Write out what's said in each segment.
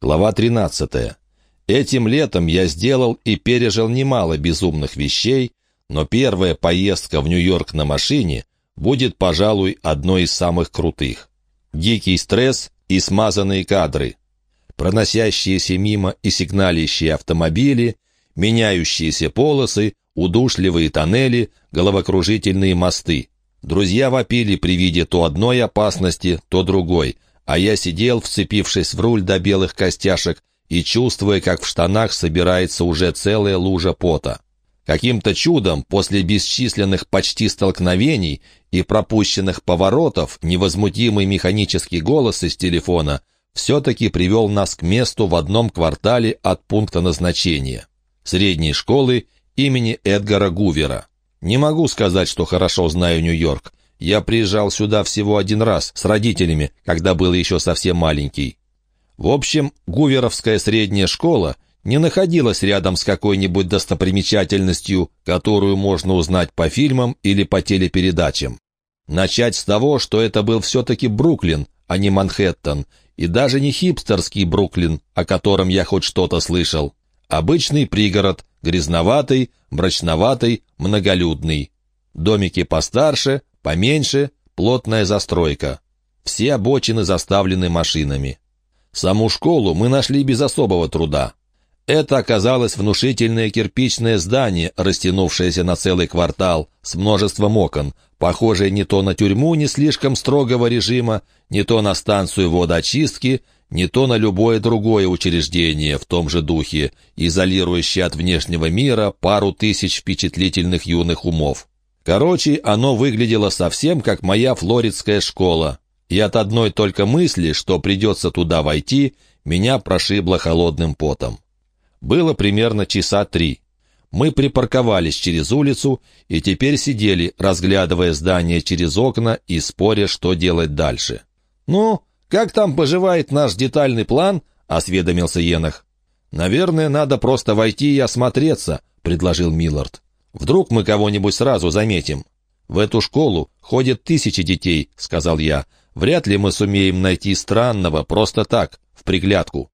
Глава 13. Этим летом я сделал и пережил немало безумных вещей, но первая поездка в Нью-Йорк на машине будет, пожалуй, одной из самых крутых. Дикий стресс и смазанные кадры. Проносящиеся мимо и сигналящие автомобили, меняющиеся полосы, удушливые тоннели, головокружительные мосты. Друзья вопили при виде то одной опасности, то другой — а я сидел, вцепившись в руль до белых костяшек и чувствуя, как в штанах собирается уже целая лужа пота. Каким-то чудом после бесчисленных почти столкновений и пропущенных поворотов невозмутимый механический голос из телефона все-таки привел нас к месту в одном квартале от пункта назначения — средней школы имени Эдгара Гувера. Не могу сказать, что хорошо знаю Нью-Йорк, я приезжал сюда всего один раз с родителями, когда был еще совсем маленький. В общем, Гуверовская средняя школа не находилась рядом с какой-нибудь достопримечательностью, которую можно узнать по фильмам или по телепередачам. Начать с того, что это был все-таки Бруклин, а не Манхэттен, и даже не хипстерский Бруклин, о котором я хоть что-то слышал. Обычный пригород, грязноватый, мрачноватый, многолюдный. Домики постарше, Поменьше — плотная застройка. Все обочины заставлены машинами. Саму школу мы нашли без особого труда. Это оказалось внушительное кирпичное здание, растянувшееся на целый квартал, с множеством окон, похожее не то на тюрьму не слишком строгого режима, не то на станцию водоочистки, не то на любое другое учреждение в том же духе, изолирующее от внешнего мира пару тысяч впечатлительных юных умов. Короче, оно выглядело совсем как моя флоридская школа. И от одной только мысли, что придется туда войти, меня прошибло холодным потом. Было примерно часа три. Мы припарковались через улицу и теперь сидели, разглядывая здание через окна и споря, что делать дальше. «Ну, как там поживает наш детальный план?» — осведомился Енах. «Наверное, надо просто войти и осмотреться», — предложил Миллард. Вдруг мы кого-нибудь сразу заметим. В эту школу ходят тысячи детей, сказал я. Вряд ли мы сумеем найти странного просто так, в приглядку.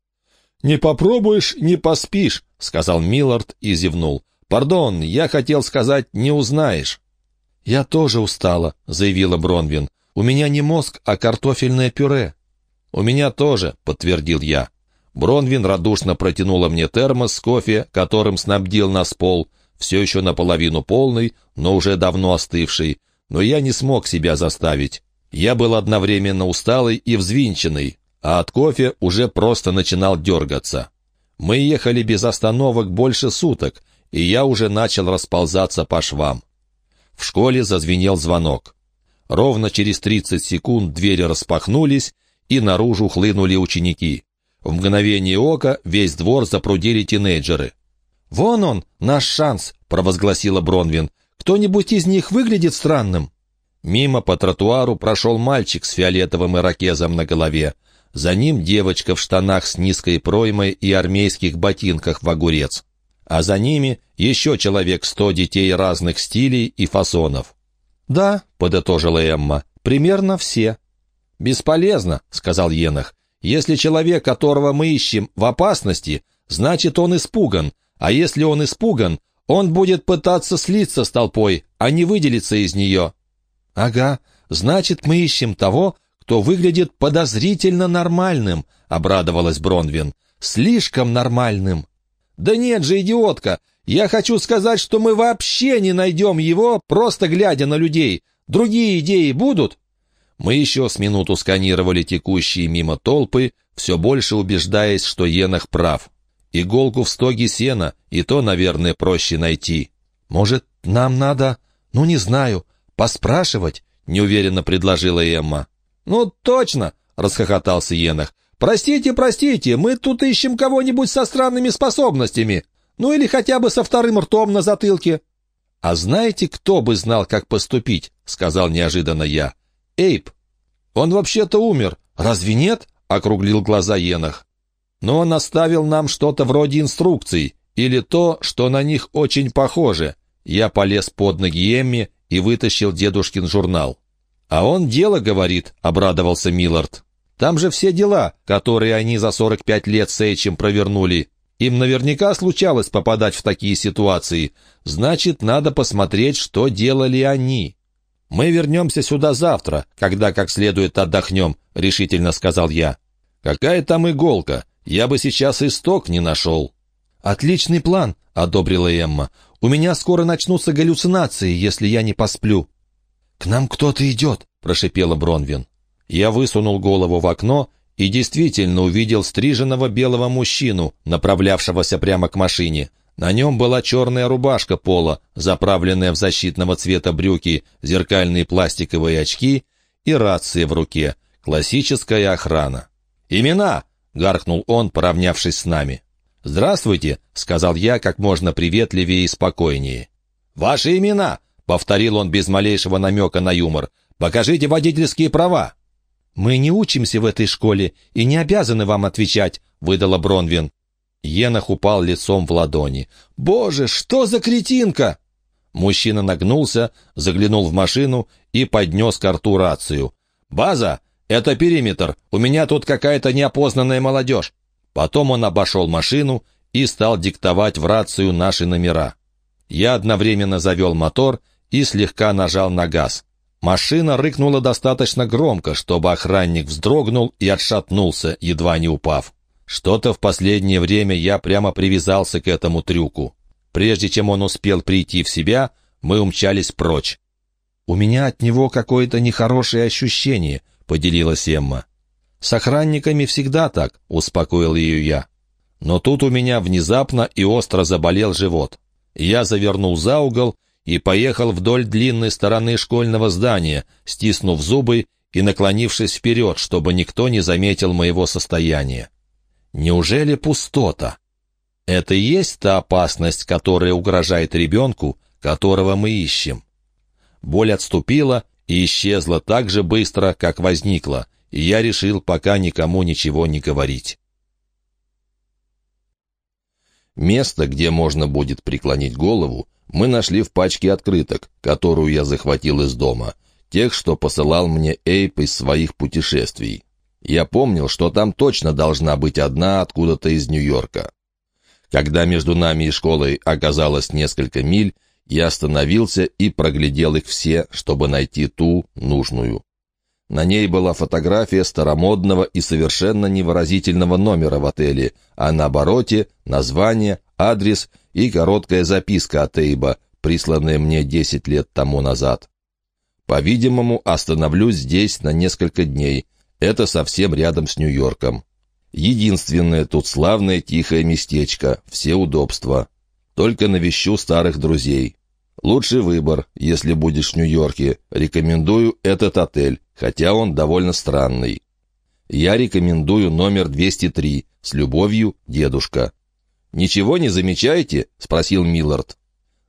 Не попробуешь, не поспишь, сказал Миллард и зевнул. Пардон, я хотел сказать, не узнаешь. Я тоже устала, заявила Бронвин. У меня не мозг, а картофельное пюре. У меня тоже, подтвердил я. Бронвин радушно протянула мне термос с кофе, которым снабдил нас пол, все еще наполовину полный, но уже давно остывший, но я не смог себя заставить. Я был одновременно усталый и взвинченный, а от кофе уже просто начинал дергаться. Мы ехали без остановок больше суток, и я уже начал расползаться по швам. В школе зазвенел звонок. Ровно через 30 секунд двери распахнулись, и наружу хлынули ученики. В мгновение ока весь двор запрудили тинейджеры. «Вон он, наш шанс!» — провозгласила Бронвин. «Кто-нибудь из них выглядит странным?» Мимо по тротуару прошел мальчик с фиолетовым ирокезом на голове. За ним девочка в штанах с низкой проймой и армейских ботинках в огурец. А за ними еще человек сто детей разных стилей и фасонов. «Да», — подытожила Эмма, — «примерно все». «Бесполезно», — сказал Енах. «Если человек, которого мы ищем, в опасности, значит, он испуган, а если он испуган, он будет пытаться слиться с толпой, а не выделиться из нее. Ага, значит, мы ищем того, кто выглядит подозрительно нормальным, обрадовалась Бронвин. Слишком нормальным. Да нет же, идиотка, я хочу сказать, что мы вообще не найдем его, просто глядя на людей. Другие идеи будут? Мы еще с минуту сканировали текущие мимо толпы, все больше убеждаясь, что Енах прав. Иголку в стоге сена, и то, наверное, проще найти. Может, нам надо, ну, не знаю, поспрашивать?» — неуверенно предложила Эмма. «Ну, точно!» — расхохотался Енах. «Простите, простите, мы тут ищем кого-нибудь со странными способностями. Ну или хотя бы со вторым ртом на затылке». «А знаете, кто бы знал, как поступить?» — сказал неожиданно я. «Эйп. Он вообще-то умер. Разве нет?» — округлил глаза Енах но он оставил нам что-то вроде инструкций, или то, что на них очень похоже. Я полез под ноги Эмми и вытащил дедушкин журнал. «А он дело говорит», — обрадовался Миллард. Там же все дела, которые они за 45 лет с Эйчем провернули. Им наверняка случалось попадать в такие ситуации. Значит, надо посмотреть, что делали они. «Мы вернемся сюда завтра, когда как следует отдохнем», — решительно сказал я. «Какая там иголка? Я бы сейчас исток не нашел». «Отличный план», — одобрила Эмма. «У меня скоро начнутся галлюцинации, если я не посплю». «К нам кто-то идет», — прошипела Бронвин. Я высунул голову в окно и действительно увидел стриженного белого мужчину, направлявшегося прямо к машине. На нем была черная рубашка пола, заправленная в защитного цвета брюки, зеркальные пластиковые очки и рация в руке. Классическая охрана. «Имена!» — гаркнул он, поравнявшись с нами. «Здравствуйте!» — сказал я как можно приветливее и спокойнее. «Ваши имена!» — повторил он без малейшего намека на юмор. «Покажите водительские права!» «Мы не учимся в этой школе и не обязаны вам отвечать», — выдала Бронвин. Енах упал лицом в ладони. «Боже, что за кретинка!» Мужчина нагнулся, заглянул в машину и поднес к рту рацию. «База, это периметр. У меня тут какая-то неопознанная молодежь». Потом он обошел машину и стал диктовать в рацию наши номера. Я одновременно завел мотор и слегка нажал на газ. Машина рыкнула достаточно громко, чтобы охранник вздрогнул и отшатнулся, едва не упав. Что-то в последнее время я прямо привязался к этому трюку. Прежде чем он успел прийти в себя, мы умчались прочь. «У меня от него какое-то нехорошее ощущение», — поделилась Эмма. «С охранниками всегда так», — успокоил ее я. Но тут у меня внезапно и остро заболел живот. Я завернул за угол и поехал вдоль длинной стороны школьного здания, стиснув зубы и наклонившись вперед, чтобы никто не заметил моего состояния. Неужели пустота? Это и есть та опасность, которая угрожает ребенку, которого мы ищем. Боль отступила и исчезла так же быстро, как возникла, и я решил пока никому ничего не говорить. Место, где можно будет преклонить голову, мы нашли в пачке открыток, которую я захватил из дома, тех, что посылал мне Эйп из своих путешествий. Я помнил, что там точно должна быть одна откуда-то из Нью-Йорка. Когда между нами и школой оказалось несколько миль, я остановился и проглядел их все, чтобы найти ту, нужную. На ней была фотография старомодного и совершенно невыразительного номера в отеле, а на обороте — название, адрес и короткая записка от Эйба, присланная мне десять лет тому назад. По-видимому, остановлюсь здесь на несколько дней. Это совсем рядом с Нью-Йорком. Единственное тут славное тихое местечко, все удобства. Только навещу старых друзей. Лучший выбор, если будешь в Нью-Йорке. Рекомендую этот отель, хотя он довольно странный. Я рекомендую номер 203. С любовью, дедушка. «Ничего не замечаете?» — спросил Миллард.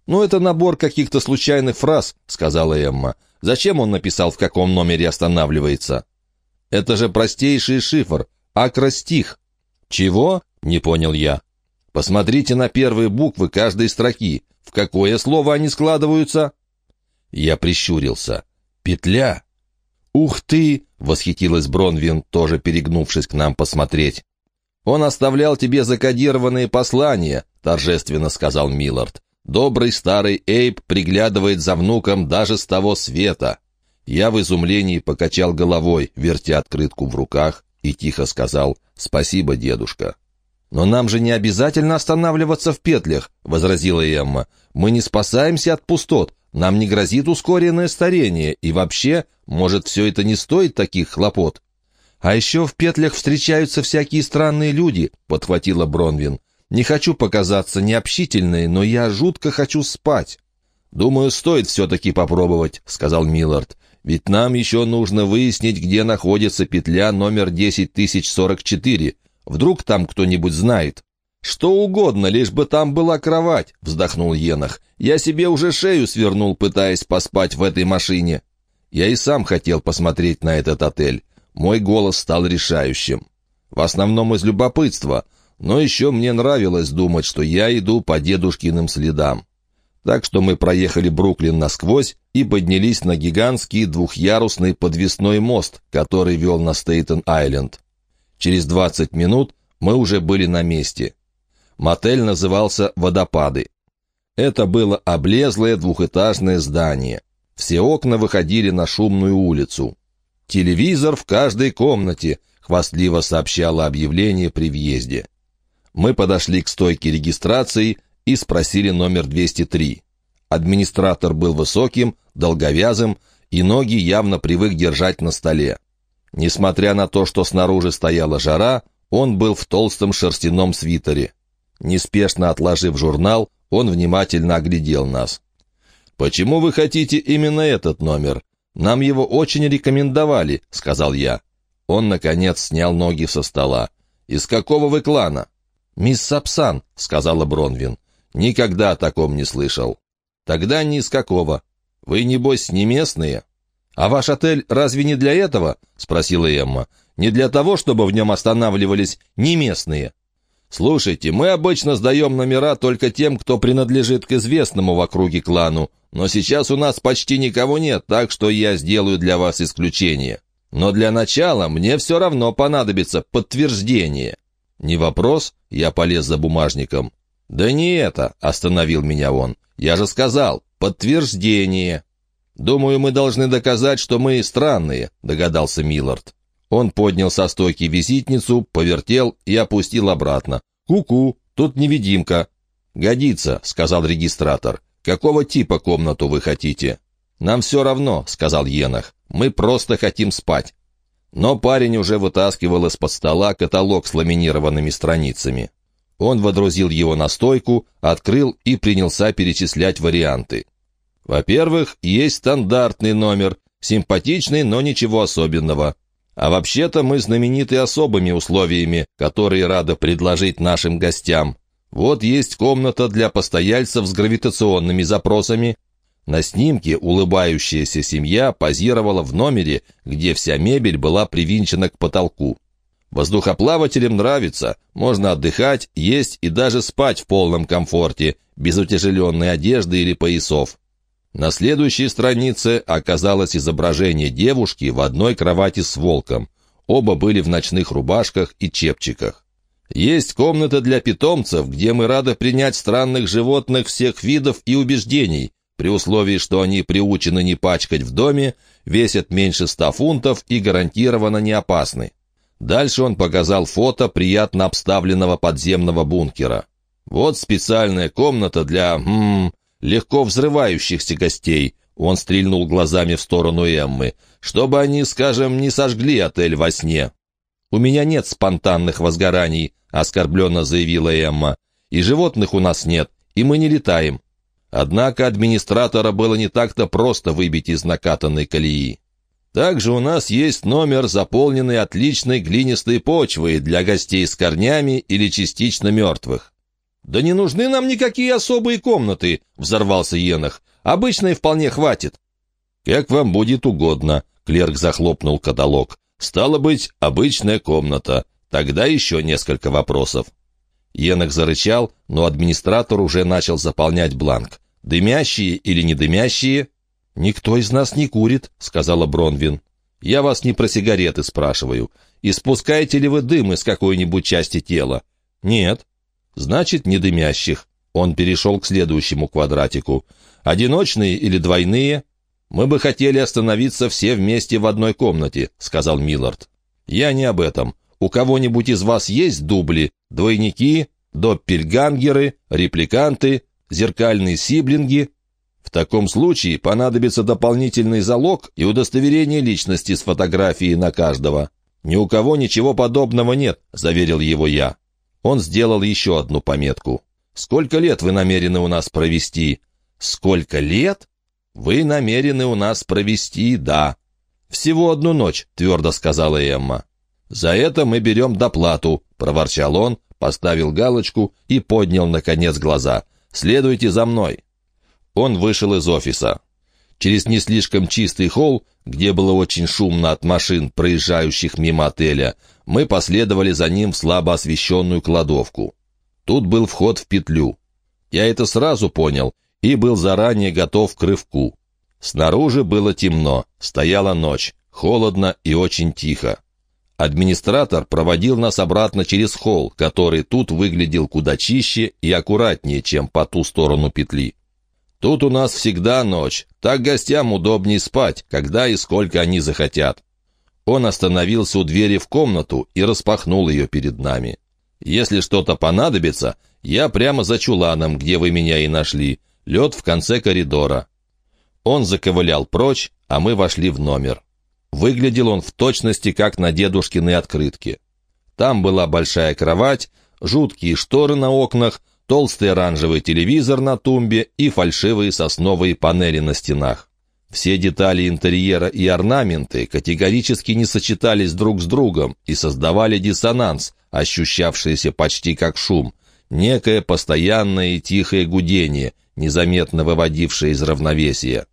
«Ну, это набор каких-то случайных фраз», — сказала Эмма. «Зачем он написал, в каком номере останавливается?» «Это же простейший шифр, акростих». «Чего?» — не понял я. «Посмотрите на первые буквы каждой строки. В какое слово они складываются?» Я прищурился. «Петля!» «Ух ты!» — восхитилась Бронвин, тоже перегнувшись к нам посмотреть. «Он оставлял тебе закодированные послания», — торжественно сказал Миллард. «Добрый старый Эйб приглядывает за внуком даже с того света». Я в изумлении покачал головой, вертя открытку в руках, и тихо сказал «Спасибо, дедушка». «Но нам же не обязательно останавливаться в петлях», — возразила Эмма. «Мы не спасаемся от пустот, нам не грозит ускоренное старение, и вообще, может, все это не стоит таких хлопот». «А еще в петлях встречаются всякие странные люди», — подхватила Бронвин. «Не хочу показаться необщительной, но я жутко хочу спать». «Думаю, стоит все-таки попробовать», — сказал Миллард. «Ведь нам еще нужно выяснить, где находится петля номер 10044. Вдруг там кто-нибудь знает». «Что угодно, лишь бы там была кровать», — вздохнул Енах. «Я себе уже шею свернул, пытаясь поспать в этой машине». Я и сам хотел посмотреть на этот отель. Мой голос стал решающим. В основном из любопытства, но еще мне нравилось думать, что я иду по дедушкиным следам. так что мы проехали Бруклин насквозь и поднялись на гигантский двухъярусный подвесной мост, который вел на Стейтен-Айленд. Через 20 минут мы уже были на месте. Мотель назывался «Водопады». Это было облезлое двухэтажное здание. Все окна выходили на шумную улицу. «Телевизор в каждой комнате», — хвастливо сообщало объявление при въезде. Мы подошли к стойке регистрации и спросили номер 203. Администратор был высоким, долговязым, и ноги явно привык держать на столе. Несмотря на то, что снаружи стояла жара, он был в толстом шерстяном свитере. Неспешно отложив журнал, он внимательно оглядел нас. «Почему вы хотите именно этот номер? Нам его очень рекомендовали», — сказал я. Он, наконец, снял ноги со стола. «Из какого вы клана?» «Мисс Сапсан», — сказала Бронвин. «Никогда о таком не слышал». «Тогда ни из какого. Вы, небось, не местные?» «А ваш отель разве не для этого?» — спросила Эмма. «Не для того, чтобы в нем останавливались не местные?» «Слушайте, мы обычно сдаем номера только тем, кто принадлежит к известному в округе клану, но сейчас у нас почти никого нет, так что я сделаю для вас исключение. Но для начала мне все равно понадобится подтверждение». «Не вопрос?» — я полез за бумажником. «Да не это!» — остановил меня он. «Я же сказал, подтверждение!» «Думаю, мы должны доказать, что мы странные», — догадался Миллард. Он поднял со стойки визитницу, повертел и опустил обратно. «Ку-ку, тут невидимка». «Годится», — сказал регистратор. «Какого типа комнату вы хотите?» «Нам все равно», — сказал Енах. «Мы просто хотим спать». Но парень уже вытаскивал из-под стола каталог с ламинированными страницами. Он водрузил его на стойку, открыл и принялся перечислять варианты. Во-первых, есть стандартный номер, симпатичный, но ничего особенного. А вообще-то мы знамениты особыми условиями, которые рады предложить нашим гостям. Вот есть комната для постояльцев с гравитационными запросами. На снимке улыбающаяся семья позировала в номере, где вся мебель была привинчена к потолку. Воздухоплавателям нравится, можно отдыхать, есть и даже спать в полном комфорте, без утяжеленной одежды или поясов. На следующей странице оказалось изображение девушки в одной кровати с волком. Оба были в ночных рубашках и чепчиках. Есть комната для питомцев, где мы рады принять странных животных всех видов и убеждений, при условии, что они приучены не пачкать в доме, весят меньше ста фунтов и гарантированно не опасны. Дальше он показал фото приятно обставленного подземного бункера. Вот специальная комната для... М -м, легко взрывающихся гостей. Он стрельнул глазами в сторону Эммы. Чтобы они, скажем, не сожгли отель во сне. «У меня нет спонтанных возгораний», — оскорбленно заявила Эмма. «И животных у нас нет, и мы не летаем». Однако администратора было не так-то просто выбить из накатанной колеи. Также у нас есть номер, заполненный отличной глинистой почвой для гостей с корнями или частично мертвых. «Да не нужны нам никакие особые комнаты», — взорвался Енах. «Обычной вполне хватит». «Как вам будет угодно», — клерк захлопнул каталог. «Стало быть, обычная комната. Тогда еще несколько вопросов». Енах зарычал, но администратор уже начал заполнять бланк. «Дымящие или не дымящие?» «Никто из нас не курит», — сказала Бронвин. «Я вас не про сигареты спрашиваю. Испускаете ли вы дым из какой-нибудь части тела?» «Нет». Значит, не дымящих. Он перешел к следующему квадратику. Одиночные или двойные? Мы бы хотели остановиться все вместе в одной комнате, сказал Миллард. Я не об этом. У кого-нибудь из вас есть дубли, двойники, доппельгангеры, репликанты, зеркальные сиблинги? В таком случае понадобится дополнительный залог и удостоверение личности с фотографией на каждого. Ни у кого ничего подобного нет, заверил его я. Он сделал еще одну пометку. «Сколько лет вы намерены у нас провести?» «Сколько лет?» «Вы намерены у нас провести, да». «Всего одну ночь», — твердо сказала Эмма. «За это мы берем доплату», — проворчал он, поставил галочку и поднял, наконец, глаза. «Следуйте за мной». Он вышел из офиса. Через не слишком чистый холл, где было очень шумно от машин, проезжающих мимо отеля, мы последовали за ним в слабо освещенную кладовку. Тут был вход в петлю. Я это сразу понял, и был заранее готов к рывку. Снаружи было темно, стояла ночь, холодно и очень тихо. Администратор проводил нас обратно через холл, который тут выглядел куда чище и аккуратнее, чем по ту сторону петли. Тут у нас всегда ночь, так гостям удобнее спать, когда и сколько они захотят. Он остановился у двери в комнату и распахнул ее перед нами. «Если что-то понадобится, я прямо за чуланом, где вы меня и нашли. Лед в конце коридора». Он заковылял прочь, а мы вошли в номер. Выглядел он в точности, как на дедушкиной открытке. Там была большая кровать, жуткие шторы на окнах, толстый оранжевый телевизор на тумбе и фальшивые сосновые панели на стенах. Все детали интерьера и орнаменты категорически не сочетались друг с другом и создавали диссонанс, ощущавшийся почти как шум, некое постоянное и тихое гудение, незаметно выводившее из равновесия.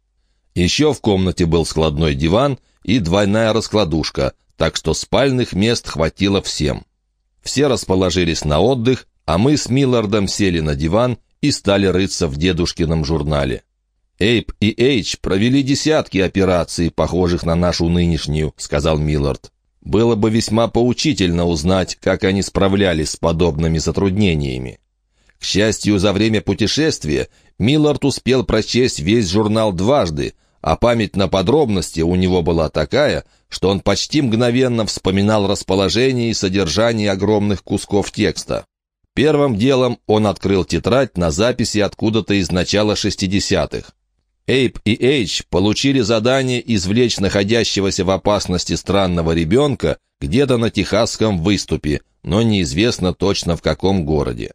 Еще в комнате был складной диван — и двойная раскладушка, так что спальных мест хватило всем. Все расположились на отдых, а мы с Миллардом сели на диван и стали рыться в дедушкином журнале. «Эйп и Эйч провели десятки операций, похожих на нашу нынешнюю», — сказал Миллард. «Было бы весьма поучительно узнать, как они справлялись с подобными затруднениями». К счастью, за время путешествия Миллард успел прочесть весь журнал дважды, а память на подробности у него была такая, что он почти мгновенно вспоминал расположение и содержание огромных кусков текста. Первым делом он открыл тетрадь на записи откуда-то из начала 60-х. Эйп и Эйч получили задание извлечь находящегося в опасности странного ребенка где-то на техасском выступе, но неизвестно точно в каком городе.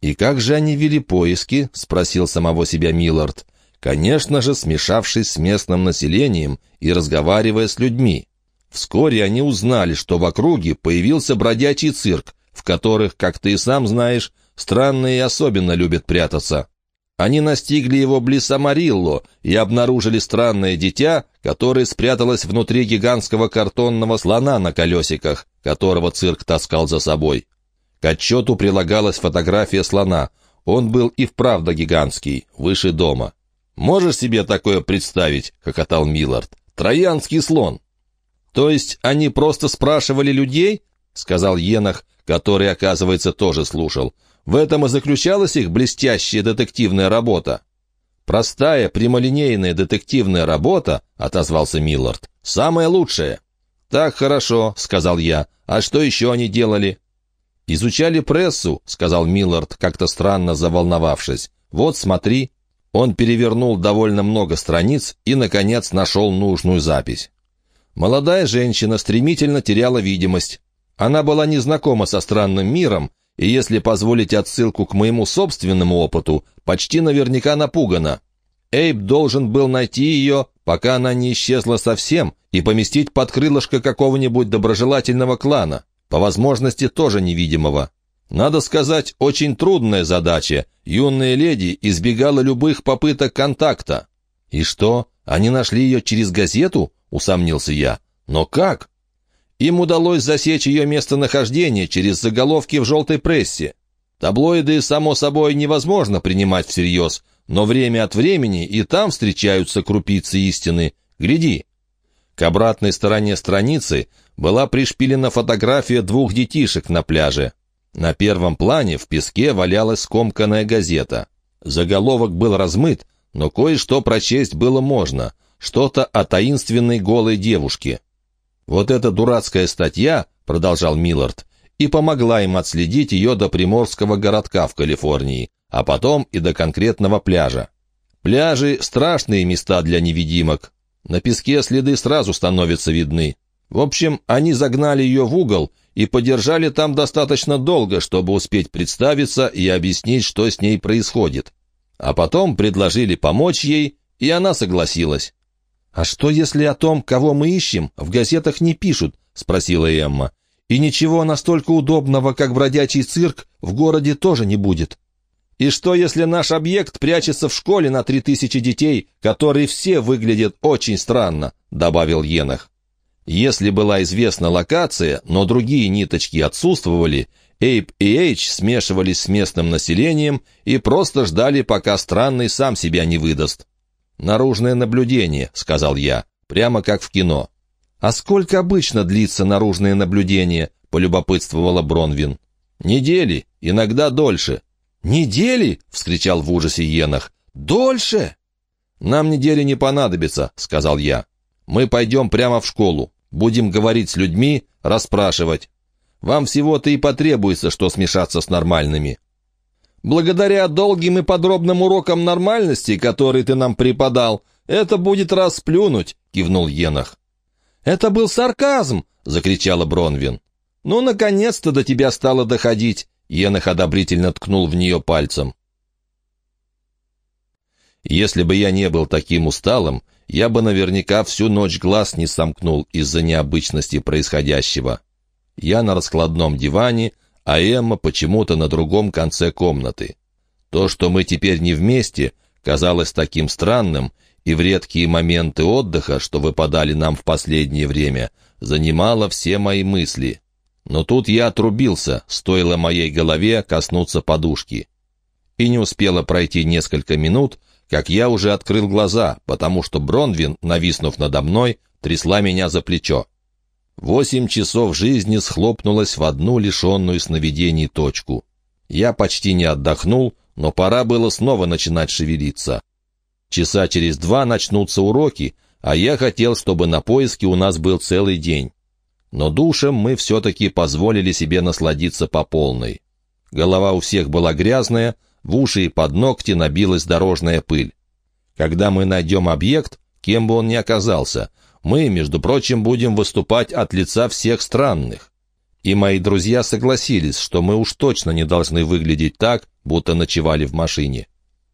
«И как же они вели поиски?» — спросил самого себя Миллард конечно же, смешавшись с местным населением и разговаривая с людьми. Вскоре они узнали, что в округе появился бродячий цирк, в которых, как ты и сам знаешь, странные особенно любят прятаться. Они настигли его близ Амарилло и обнаружили странное дитя, которое спряталось внутри гигантского картонного слона на колесиках, которого цирк таскал за собой. К отчету прилагалась фотография слона. Он был и вправду гигантский, выше дома. «Можешь себе такое представить?» — хохотал Миллард. «Троянский слон». «То есть они просто спрашивали людей?» — сказал Енах, который, оказывается, тоже слушал. «В этом и заключалась их блестящая детективная работа». «Простая, прямолинейная детективная работа», — отозвался Миллард, — «самая лучшая». «Так хорошо», — сказал я. «А что еще они делали?» «Изучали прессу», — сказал Миллард, как-то странно заволновавшись. «Вот, смотри». Он перевернул довольно много страниц и, наконец, нашел нужную запись. Молодая женщина стремительно теряла видимость. Она была незнакома со странным миром, и, если позволить отсылку к моему собственному опыту, почти наверняка напугана. Эйб должен был найти ее, пока она не исчезла совсем, и поместить под крылышко какого-нибудь доброжелательного клана, по возможности тоже невидимого. Надо сказать, очень трудная задача. Юная леди избегала любых попыток контакта. «И что, они нашли ее через газету?» — усомнился я. «Но как?» Им удалось засечь ее местонахождение через заголовки в желтой прессе. Таблоиды, само собой, невозможно принимать всерьез, но время от времени и там встречаются крупицы истины. Гляди. К обратной стороне страницы была пришпилена фотография двух детишек на пляже. На первом плане в песке валялась скомканная газета. Заголовок был размыт, но кое-что прочесть было можно. Что-то о таинственной голой девушке. «Вот эта дурацкая статья», — продолжал Миллард, и помогла им отследить ее до приморского городка в Калифорнии, а потом и до конкретного пляжа. Пляжи — страшные места для невидимок. На песке следы сразу становятся видны. В общем, они загнали ее в угол и подержали там достаточно долго, чтобы успеть представиться и объяснить, что с ней происходит. А потом предложили помочь ей, и она согласилась. «А что, если о том, кого мы ищем, в газетах не пишут?» — спросила Эмма. «И ничего настолько удобного, как бродячий цирк, в городе тоже не будет». «И что, если наш объект прячется в школе на три тысячи детей, которые все выглядят очень странно?» — добавил Енах. Если была известна локация, но другие ниточки отсутствовали, Эйп и Эйч смешивались с местным населением и просто ждали, пока странный сам себя не выдаст. «Наружное наблюдение», — сказал я, — «прямо как в кино». «А сколько обычно длится наружное наблюдение?» — полюбопытствовала Бронвин. «Недели, иногда дольше». «Недели?» — вскричал в ужасе Енах. «Дольше?» «Нам недели не понадобится», — сказал я. «Мы пойдем прямо в школу, будем говорить с людьми, расспрашивать. Вам всего-то и потребуется, что смешаться с нормальными». «Благодаря долгим и подробным урокам нормальности, которые ты нам преподал, это будет расплюнуть», — кивнул Енах. «Это был сарказм!» — закричала Бронвин. «Ну, наконец-то до тебя стало доходить!» Енах одобрительно ткнул в нее пальцем. Если бы я не был таким усталым, я бы наверняка всю ночь глаз не сомкнул из-за необычности происходящего. Я на раскладном диване, а Эмма почему-то на другом конце комнаты. То, что мы теперь не вместе, казалось таким странным, и в редкие моменты отдыха, что выпадали нам в последнее время, занимало все мои мысли. Но тут я отрубился, стоило моей голове коснуться подушки. И не успело пройти несколько минут, как я уже открыл глаза, потому что Бронвин, нависнув надо мной, трясла меня за плечо. Восемь часов жизни схлопнулось в одну лишенную сновидений точку. Я почти не отдохнул, но пора было снова начинать шевелиться. Часа через два начнутся уроки, а я хотел, чтобы на поиске у нас был целый день. Но душем мы все-таки позволили себе насладиться по полной. Голова у всех была грязная, в уши и под ногти набилась дорожная пыль. Когда мы найдем объект, кем бы он ни оказался, мы, между прочим, будем выступать от лица всех странных. И мои друзья согласились, что мы уж точно не должны выглядеть так, будто ночевали в машине.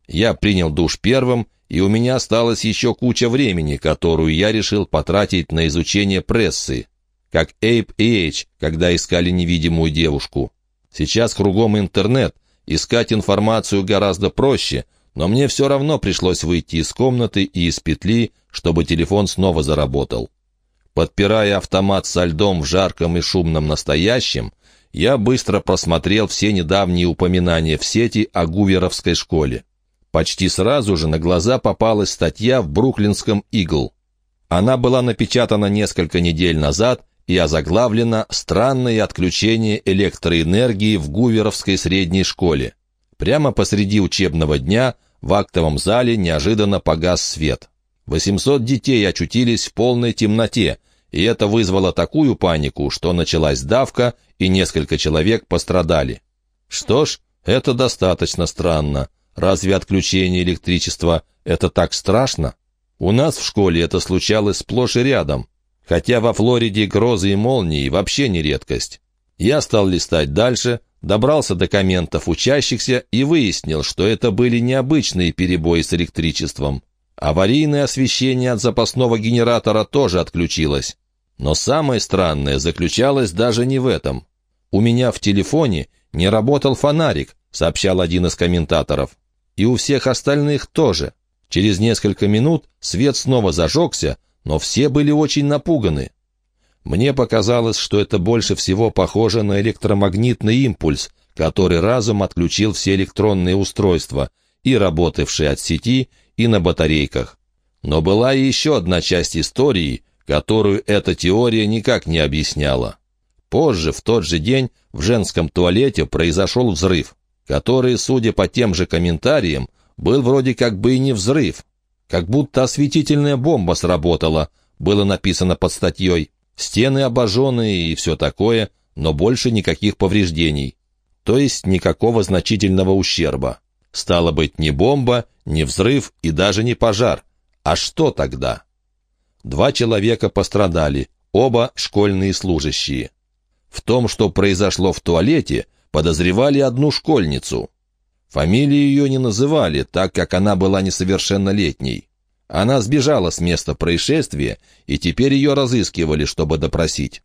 Я принял душ первым, и у меня осталась еще куча времени, которую я решил потратить на изучение прессы, как Эйп и Эйч, когда искали невидимую девушку. Сейчас кругом интернет, искать информацию гораздо проще, но мне все равно пришлось выйти из комнаты и из петли, чтобы телефон снова заработал. Подпирая автомат со льдом в жарком и шумном настоящем, я быстро просмотрел все недавние упоминания в сети о Гуверовской школе. Почти сразу же на глаза попалась статья в «Бруклинском Игл». Она была напечатана несколько недель назад и озаглавлена «Странное отключение электроэнергии в Гуверовской средней школе». Прямо посреди учебного дня в актовом зале неожиданно погас свет. 800 детей очутились в полной темноте, и это вызвало такую панику, что началась давка, и несколько человек пострадали. Что ж, это достаточно странно. Разве отключение электричества — это так страшно? У нас в школе это случалось сплошь и рядом, хотя во Флориде грозы и молнии вообще не редкость. Я стал листать дальше, добрался до комментов учащихся и выяснил, что это были необычные перебои с электричеством. Аварийное освещение от запасного генератора тоже отключилось. Но самое странное заключалось даже не в этом. У меня в телефоне не работал фонарик, сообщал один из комментаторов и у всех остальных тоже. Через несколько минут свет снова зажегся, но все были очень напуганы. Мне показалось, что это больше всего похоже на электромагнитный импульс, который разум отключил все электронные устройства, и работавшие от сети, и на батарейках. Но была и еще одна часть истории, которую эта теория никак не объясняла. Позже, в тот же день, в женском туалете произошел взрыв который, судя по тем же комментариям, был вроде как бы и не взрыв. Как будто осветительная бомба сработала, было написано под статьей. Стены обожженные и все такое, но больше никаких повреждений. То есть никакого значительного ущерба. Стало быть, не бомба, не взрыв и даже не пожар. А что тогда? Два человека пострадали, оба школьные служащие. В том, что произошло в туалете, подозревали одну школьницу. Фамилии ее не называли, так как она была несовершеннолетней. Она сбежала с места происшествия, и теперь ее разыскивали, чтобы допросить.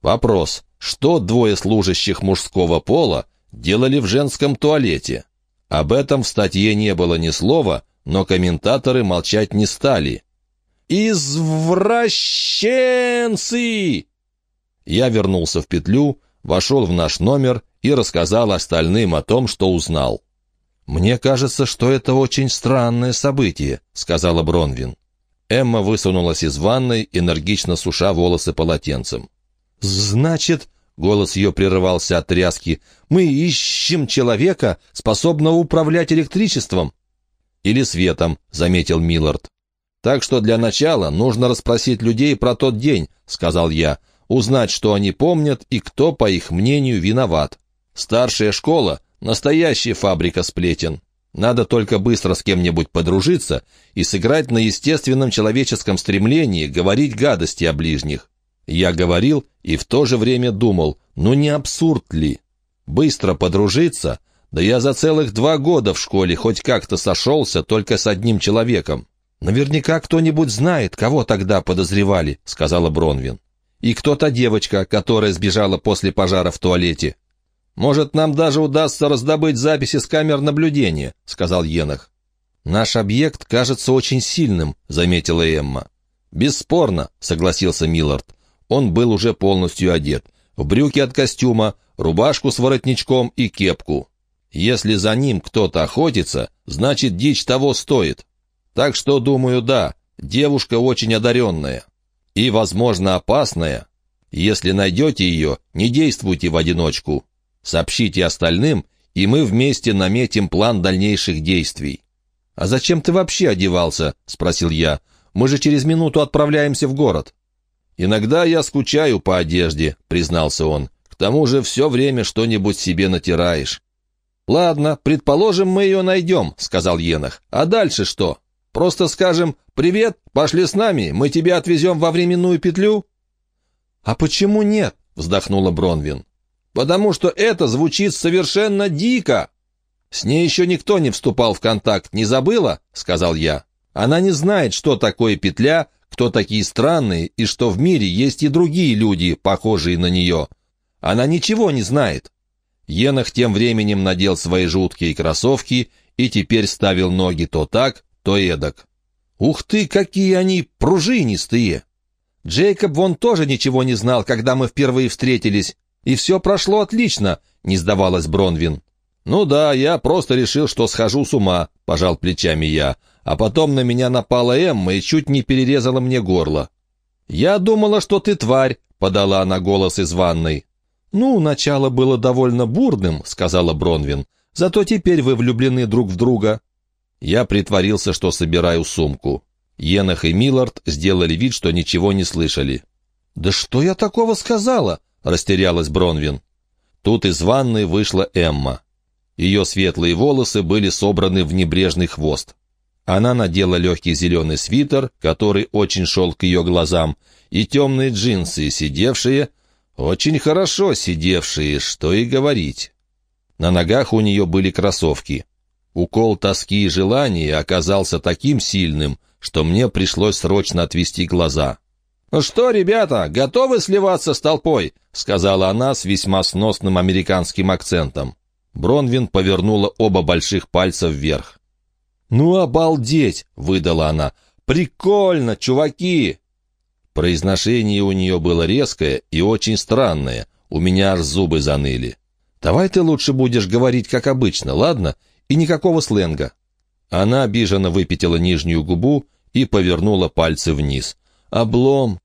Вопрос, что двое служащих мужского пола делали в женском туалете? Об этом в статье не было ни слова, но комментаторы молчать не стали. «Извращенцы!» Я вернулся в петлю, вошел в наш номер и рассказал остальным о том, что узнал. «Мне кажется, что это очень странное событие», — сказала Бронвин. Эмма высунулась из ванной, энергично суша волосы полотенцем. «Значит, — голос ее прерывался от тряски, — мы ищем человека, способного управлять электричеством». «Или светом», — заметил Миллард. «Так что для начала нужно расспросить людей про тот день», — сказал я, «узнать, что они помнят и кто, по их мнению, виноват. Старшая школа — настоящая фабрика сплетен. Надо только быстро с кем-нибудь подружиться и сыграть на естественном человеческом стремлении говорить гадости о ближних. Я говорил и в то же время думал, ну не абсурд ли? Быстро подружиться? Да я за целых два года в школе хоть как-то сошелся только с одним человеком. «Наверняка кто-нибудь знает, кого тогда подозревали», — сказала Бронвин. «И кто та девочка, которая сбежала после пожара в туалете?» «Может, нам даже удастся раздобыть записи с камер наблюдения», — сказал Енах. «Наш объект кажется очень сильным», — заметила Эмма. «Бесспорно», — согласился Миллард. Он был уже полностью одет. В брюки от костюма, рубашку с воротничком и кепку. Если за ним кто-то охотится, значит, дичь того стоит. Так что, думаю, да, девушка очень одаренная. И, возможно, опасная. Если найдете ее, не действуйте в одиночку. Сообщите остальным, и мы вместе наметим план дальнейших действий». «А зачем ты вообще одевался?» — спросил я. «Мы же через минуту отправляемся в город». «Иногда я скучаю по одежде», — признался он. «К тому же все время что-нибудь себе натираешь». «Ладно, предположим, мы ее найдем», — сказал Енах. «А дальше что?» Просто скажем «Привет, пошли с нами, мы тебя отвезем во временную петлю». «А почему нет?» — вздохнула Бронвин. «Потому что это звучит совершенно дико». «С ней еще никто не вступал в контакт, не забыла?» — сказал я. «Она не знает, что такое петля, кто такие странные, и что в мире есть и другие люди, похожие на нее. Она ничего не знает». Енах тем временем надел свои жуткие кроссовки и теперь ставил ноги то так, то эдак. «Ух ты, какие они пружинистые!» «Джейкоб вон тоже ничего не знал, когда мы впервые встретились, и все прошло отлично», — не сдавалась Бронвин. «Ну да, я просто решил, что схожу с ума», — пожал плечами я, а потом на меня напала Эмма и чуть не перерезала мне горло. «Я думала, что ты тварь», — подала она голос из ванной. «Ну, начало было довольно бурным», — сказала Бронвин. «Зато теперь вы влюблены друг в друга. Я притворился, что собираю сумку. Енах и Миллард сделали вид, что ничего не слышали. «Да что я такого сказала?» — растерялась Бронвин. Тут из ванной вышла Эмма. Ее светлые волосы были собраны в небрежный хвост. Она надела легкий зеленый свитер, который очень шел к ее глазам, и темные джинсы, сидевшие, очень хорошо сидевшие, что и говорить. На ногах у нее были кроссовки. Укол тоски и желания оказался таким сильным, что мне пришлось срочно отвести глаза. «Ну что, ребята, готовы сливаться с толпой?» — сказала она с весьма сносным американским акцентом. Бронвин повернула оба больших пальца вверх. «Ну, обалдеть!» — выдала она. «Прикольно, чуваки!» Произношение у нее было резкое и очень странное. У меня аж зубы заныли. «Давай ты лучше будешь говорить, как обычно, ладно? И никакого сленга. Она обиженно выпятила нижнюю губу и повернула пальцы вниз. «Облом!